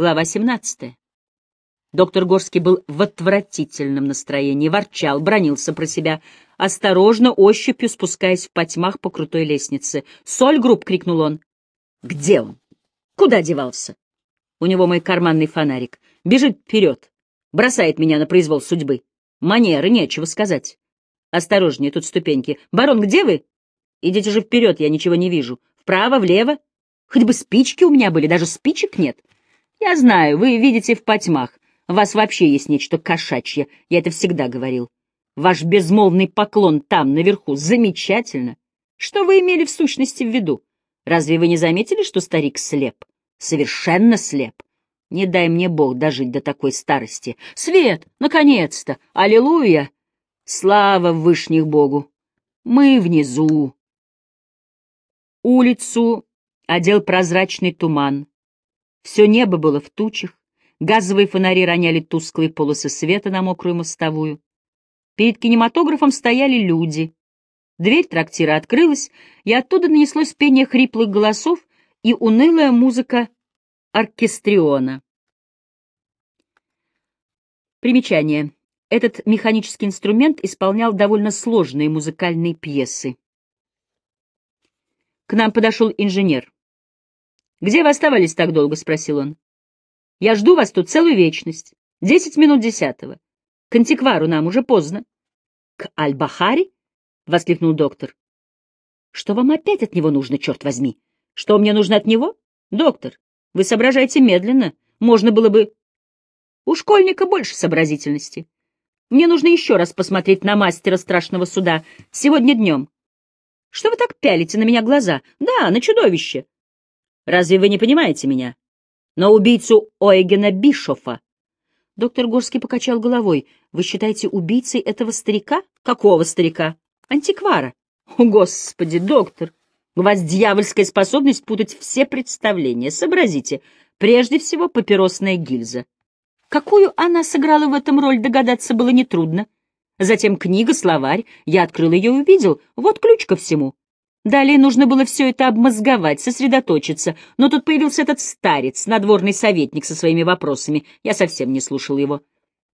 Глава 17. Доктор Горский был в отвратительном настроении, ворчал, бронился про себя, осторожно, ощупью спускаясь в потьмах по крутой лестнице. «Соль, групп!» — крикнул он. «Где он? Куда девался?» У него мой карманный фонарик. Бежит вперед, бросает меня на произвол судьбы. Манеры, нечего сказать. Осторожнее, тут ступеньки. «Барон, где вы?» «Идите же вперед, я ничего не вижу. Вправо, влево. Хоть бы спички у меня были, даже спичек нет. Я знаю, вы видите в потьмах. У вас вообще есть нечто кошачье, я это всегда говорил. Ваш безмолвный поклон там, наверху, замечательно. Что вы имели в сущности в виду? Разве вы не заметили, что старик слеп? Совершенно слеп. Не дай мне Бог дожить до такой старости. Свет, наконец-то! Аллилуйя! Слава Вышних Богу! Мы внизу. Улицу одел прозрачный туман. Все небо было в тучах, газовые фонари роняли тусклые полосы света на мокрую мостовую. Перед кинематографом стояли люди. Дверь трактира открылась, и оттуда нанеслось пение хриплых голосов и унылая музыка оркестриона. Примечание. Этот механический инструмент исполнял довольно сложные музыкальные пьесы. К нам подошел инженер. «Где вы оставались так долго?» — спросил он. «Я жду вас тут целую вечность. Десять минут десятого. К антиквару нам уже поздно». «К Аль-Бахари?» — воскликнул доктор. «Что вам опять от него нужно, черт возьми? Что мне нужно от него? Доктор, вы соображаете медленно. Можно было бы...» «У школьника больше сообразительности. Мне нужно еще раз посмотреть на мастера страшного суда сегодня днем. Что вы так пялите на меня глаза? Да, на чудовище. Разве вы не понимаете меня? На убийцу Ойгена Бишофа. Доктор Горский покачал головой. Вы считаете убийцей этого старика? Какого старика? Антиквара. О, Господи, доктор, у вас дьявольская способность путать все представления. Сообразите, прежде всего папиросная гильза. Какую она сыграла в этом роль, догадаться было нетрудно. Затем книга, словарь. Я открыл ее и увидел. Вот ключ ко всему. Далее нужно было все это обмозговать, сосредоточиться, но тут появился этот старец, надворный советник со своими вопросами. Я совсем не слушал его.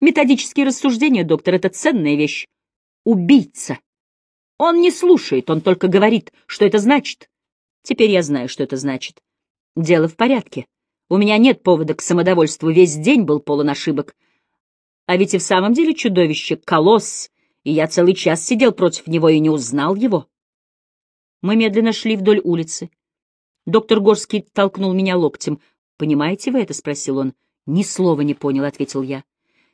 Методические рассуждения, доктор, — это ценная вещь. Убийца. Он не слушает, он только говорит, что это значит. Теперь я знаю, что это значит. Дело в порядке. У меня нет повода к самодовольству, весь день был полон ошибок. А ведь и в самом деле чудовище — колосс, и я целый час сидел против него и не узнал его. Мы медленно шли вдоль улицы. Доктор Горский толкнул меня локтем. «Понимаете вы это?» — спросил он. «Ни слова не понял», — ответил я.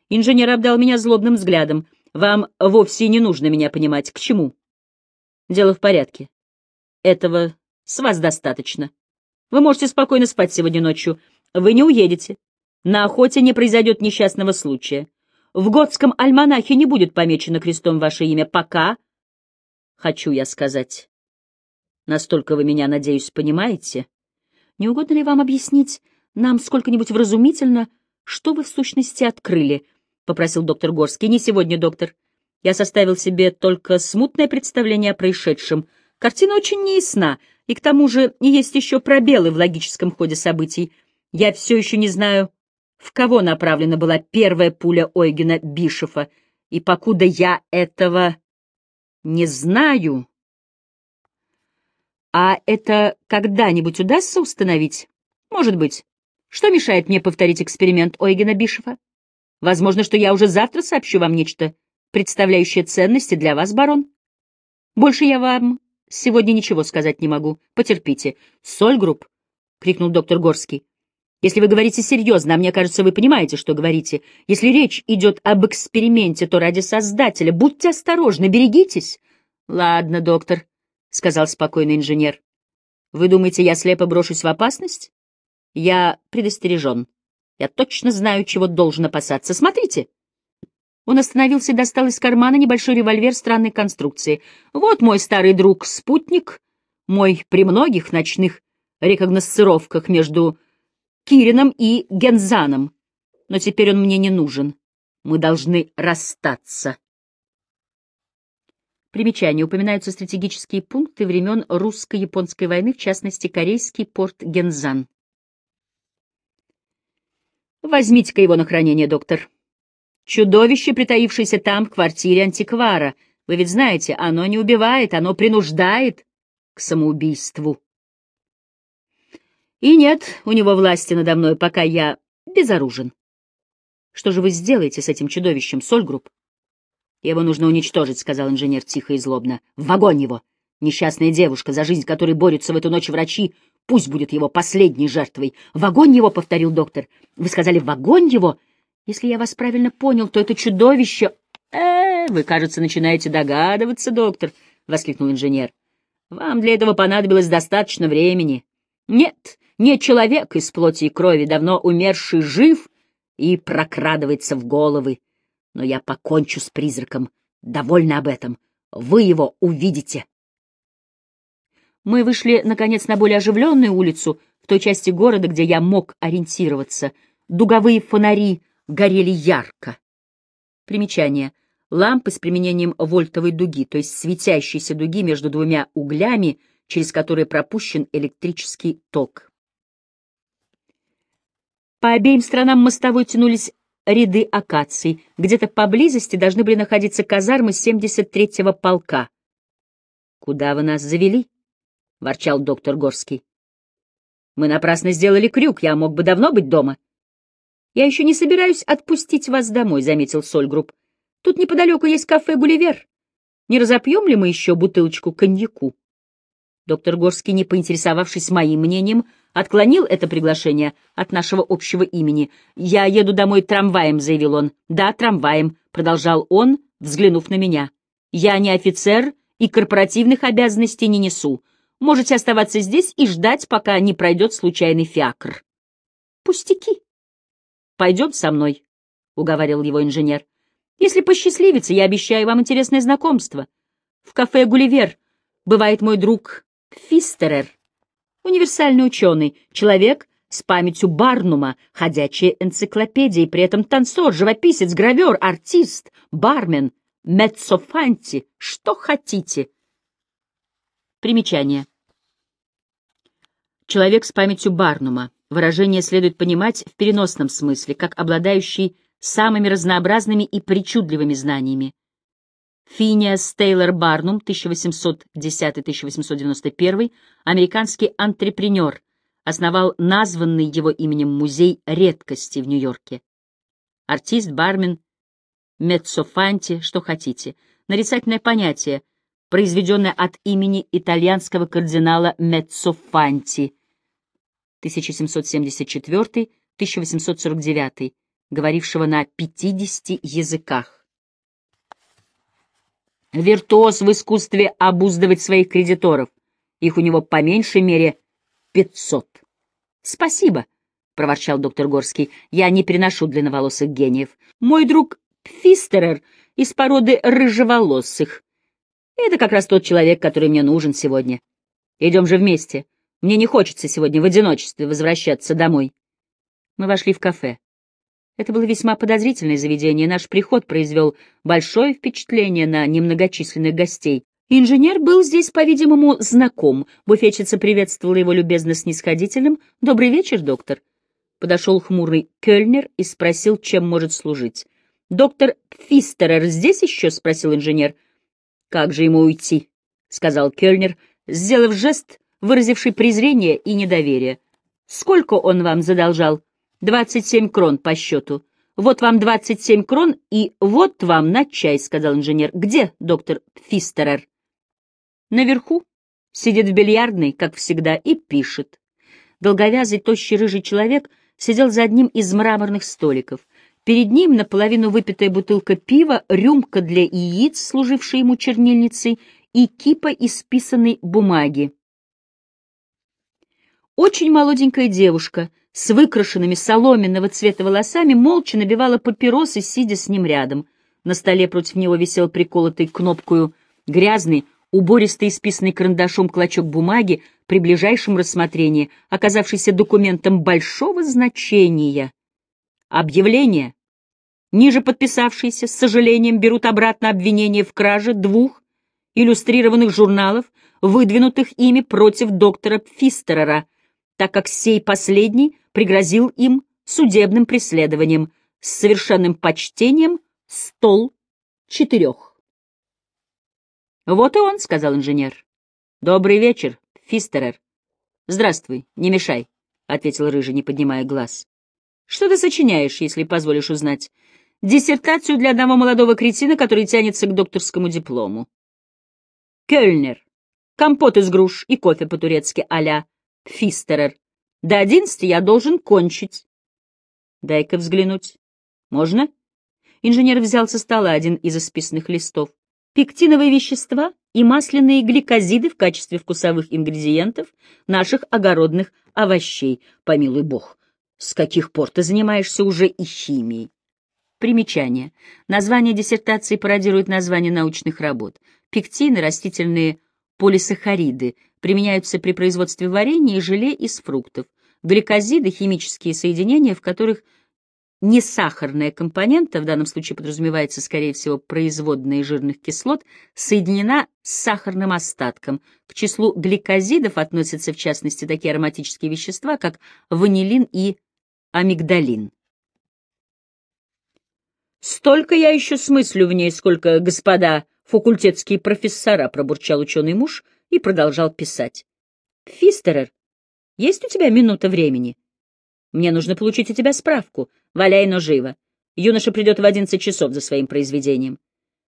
Инженер обдал меня злобным взглядом. «Вам вовсе не нужно меня понимать. К чему?» «Дело в порядке. Этого с вас достаточно. Вы можете спокойно спать сегодня ночью. Вы не уедете. На охоте не произойдет несчастного случая. В готском альманахе не будет помечено крестом ваше имя, пока... Хочу я сказать. Настолько вы меня, надеюсь, понимаете? Не угодно ли вам объяснить нам сколько-нибудь вразумительно, что вы в сущности открыли? — попросил доктор Горский. — Не сегодня, доктор. Я составил себе только смутное представление о происшедшем. Картина очень неясна, и к тому же есть еще пробелы в логическом ходе событий. Я все еще не знаю, в кого направлена была первая пуля Ойгена Бишефа, и покуда я этого не знаю... А это когда-нибудь удастся установить? Может быть. Что мешает мне повторить эксперимент Ойгена Бишева? Возможно, что я уже завтра сообщу вам нечто, представляющее ценности для вас, барон. Больше я вам сегодня ничего сказать не могу. Потерпите. Сольгрупп, — крикнул доктор Горский. Если вы говорите серьезно, а мне кажется, вы понимаете, что говорите, если речь идет об эксперименте, то ради Создателя будьте осторожны, берегитесь. Ладно, доктор, — сказал спокойно инженер. «Вы думаете, я слепо брошусь в опасность? Я предостережен. Я точно знаю, чего должен опасаться. Смотрите!» Он остановился и достал из кармана небольшой револьвер странной конструкции. «Вот мой старый друг, спутник, мой при многих ночных рекогносцировках между Кирином и Гензаном. Но теперь он мне не нужен. Мы должны расстаться». Примечание. Упоминаются стратегические пункты времен русско-японской войны, в частности, корейский порт Гензан. Возьмите-ка его на хранение, доктор. Чудовище, притаившееся там, в квартире антиквара. Вы ведь знаете, оно не убивает, оно принуждает к самоубийству. И нет у него власти надо мной, пока я безоружен. Что же вы сделаете с этим чудовищем, Сольгрупп? Его нужно уничтожить, — сказал инженер тихо и злобно. В огонь его! Несчастная девушка, за жизнь которой борются в эту ночь врачи, пусть будет его последней жертвой. В огонь его, — повторил доктор. Вы сказали, в огонь его? Если я вас правильно понял, то это чудовище... Э, вы, кажется, начинаете догадываться, доктор, — воскликнул инженер. Вам для этого понадобилось достаточно времени. Нет, не человек из плоти и крови, давно умерший жив и прокрадывается в головы. Но я покончу с призраком. Довольно об этом. Вы его увидите. Мы вышли, наконец, на более оживленную улицу, в той части города, где я мог ориентироваться. Дуговые фонари горели ярко. Примечание. Лампы с применением вольтовой дуги, то есть светящейся дуги между двумя углями, через которые пропущен электрический ток. По обеим сторонам мостовой тянулись ряды акаций. Где-то поблизости должны были находиться казармы 73-го полка. «Куда вы нас завели?» — ворчал доктор Горский. «Мы напрасно сделали крюк, я мог бы давно быть дома». «Я еще не собираюсь отпустить вас домой», — заметил Сольгрупп. «Тут неподалеку есть кафе «Гулливер». Не разопьем ли мы еще бутылочку коньяку?» Доктор Горский, не поинтересовавшись моим мнением, отклонил это приглашение от нашего общего имени. «Я еду домой трамваем», — заявил он. «Да, трамваем», — продолжал он, взглянув на меня. «Я не офицер и корпоративных обязанностей не несу. Можете оставаться здесь и ждать, пока не пройдет случайный фиакр». «Пустяки». «Пойдем со мной», — уговаривал его инженер. «Если посчастливится, я обещаю вам интересное знакомство. В кафе «Гулливер» бывает мой друг Фистерер, универсальный ученый, человек с памятью Барнума, ходячая энциклопедия, и при этом танцор, живописец, гравер, артист, бармен, меццофанти, что хотите. Примечание. Человек с памятью Барнума. Выражение следует понимать в переносном смысле, как обладающий самыми разнообразными и причудливыми знаниями. Финиас Тейлор Барнум, 1810-1891, американский антрепренер, основал названный его именем музей редкости в Нью-Йорке. Артист, бармен, меццофанти, что хотите. Нарицательное понятие, произведенное от имени итальянского кардинала Меццофанти, 1774-1849, говорившего на 50 языках. Виртуоз в искусстве обуздывать своих кредиторов. Их у него по меньшей мере пятьсот. — Спасибо, — проворчал доктор Горский. — Я не приношу длинноволосых гениев. Мой друг Фистерер из породы рыжеволосых. Это как раз тот человек, который мне нужен сегодня. Идем же вместе. Мне не хочется сегодня в одиночестве возвращаться домой. Мы вошли в кафе. Это было весьма подозрительное заведение, наш приход произвел большое впечатление на немногочисленных гостей. Инженер был здесь, по-видимому, знаком. Буфетчица приветствовала его любезно снисходительным «Добрый вечер, доктор». Подошел хмурый Кёльнер и спросил, чем может служить. «Доктор Фистерер здесь еще?» — спросил инженер. «Как же ему уйти?» — сказал Кёльнер, сделав жест, выразивший презрение и недоверие. «Сколько он вам задолжал?» Двадцать семь крон по счету. Вот вам двадцать семь крон и вот вам на чай, — сказал инженер. Где доктор Фистерер? Наверху. Сидит в бильярдной, как всегда, и пишет. Долговязый, тощий, рыжий человек сидел за одним из мраморных столиков. Перед ним наполовину выпитая бутылка пива, рюмка для яиц, служившая ему чернильницей, и кипа исписанной бумаги. Очень молоденькая девушка с выкрашенными соломенного цвета волосами молча набивала папиросы, сидя с ним рядом. На столе против него висел приколотый кнопкою грязный, убористый исписанный карандашом клочок бумаги, при ближайшем рассмотрении оказавшийся документом большого значения. Объявление. Ниже подписавшиеся с сожалением берут обратно обвинение в краже двух иллюстрированных журналов, выдвинутых ими против доктора Фистерера, так как сей последний пригрозил им судебным преследованием, с совершенным почтением, стол четырех. «Вот и он», — сказал инженер. «Добрый вечер, Фистерер». «Здравствуй, не мешай», — ответил Рыжий, не поднимая глаз. «Что ты сочиняешь, если позволишь узнать?» «Диссертацию для одного молодого кретина, который тянется к докторскому диплому». «Кёльнер. Компот из груш и кофе по-турецки а-ля Фистерер. До одиннадцати я должен кончить». «Дай-ка взглянуть. Можно?» Инженер взял со стола один из исписанных листов. Пектиновые вещества и масляные гликозиды в качестве вкусовых ингредиентов наших огородных овощей. Помилуй бог, с каких пор ты занимаешься уже и химией? Примечание. Название диссертации пародирует название научных работ. Пектины, растительные полисахариды, применяются при производстве варенья и желе из фруктов. Гликозиды — химические соединения, в которых несахарная компонента, в данном случае подразумевается, скорее всего, производная жирных кислот, соединена с сахарным остатком. К числу гликозидов относятся, в частности, такие ароматические вещества, как ванилин и амигдалин. «Столько я еще смыслю в ней, сколько господа факультетские профессора», — пробурчал ученый муж и продолжал писать. «Фистерер, есть у тебя минута времени?» Мне нужно получить у тебя справку. Валяй, но живо. Юноша придет в одиннадцать часов за своим произведением.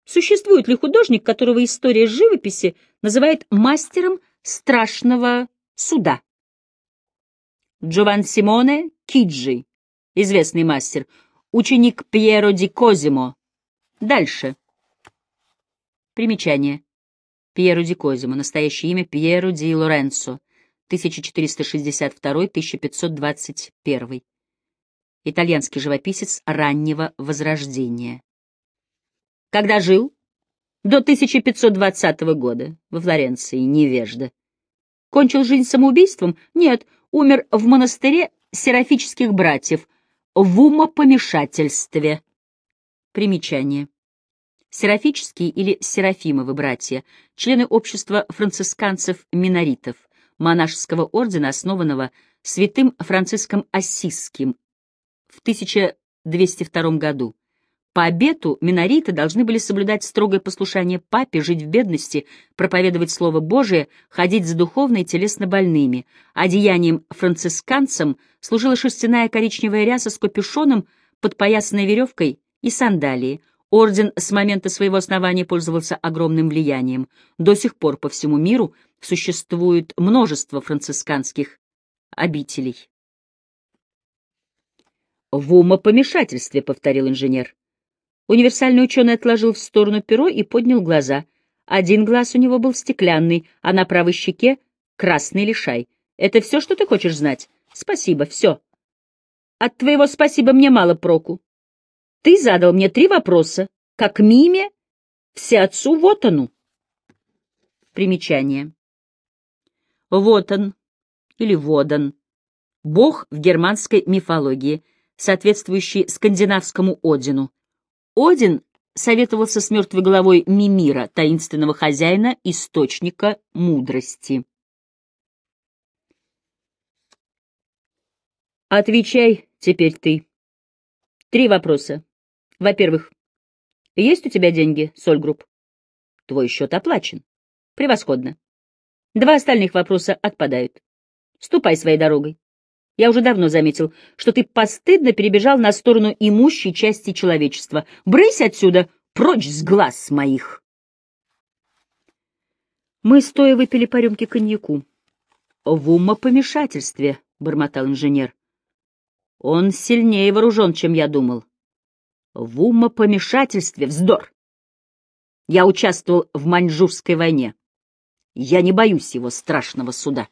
Существует ли художник, которого история живописи называет мастером страшного суда? Джован Симоне Киджи, известный мастер, ученик Пьеро ди Козимо. Дальше. Примечание. Пьеро ди Козимо, настоящее имя Пьеро ди Лоренцо, 1462-1521. Итальянский живописец раннего Возрождения. Когда жил? До 1520 года во Флоренции, невежда. Кончил жизнь самоубийством? Нет, умер в монастыре серафических братьев в умопомешательстве. Примечание. Серафические или Серафимовы братья, члены общества францисканцев-миноритов, монашеского ордена, основанного святым Франциском Ассизским в 1202 году. По обету минориты должны были соблюдать строгое послушание папе, жить в бедности, проповедовать Слово Божие, ходить за духовно и телесно больными. Одеянием францисканцам служила шерстяная коричневая ряса с капюшоном, подпоясанной веревкой и сандалии — Орден с момента своего основания пользовался огромным влиянием. До сих пор по всему миру существует множество францисканских обителей. «В умопомешательстве», — повторил инженер. Универсальный ученый отложил в сторону перо и поднял глаза. Один глаз у него был стеклянный, а на правой щеке — красный лишай. «Это все, что ты хочешь знать?» «Спасибо, все». «От твоего спасибо мне мало проку. Ты задал мне три вопроса, как миме, все отцу вот ону. Примечание. Вот он, или водан, бог в германской мифологии, соответствующий скандинавскому Одину. Один советовался с мертвой головой Мимира, таинственного хозяина, источника мудрости. Отвечай теперь ты. Три вопроса. Во-первых, есть у тебя деньги, Сольгрупп? Твой счет оплачен. Превосходно. Два остальных вопроса отпадают. Ступай своей дорогой. Я уже давно заметил, что ты постыдно перебежал на сторону имущей части человечества. Брысь отсюда, прочь с глаз моих. Мы стоя выпили по рюмке коньяку. В умопомешательстве, — бормотал инженер. Он сильнее вооружен, чем я думал. В умопомешательстве вздор. Я участвовал в Маньчжурской войне. Я не боюсь его страшного суда.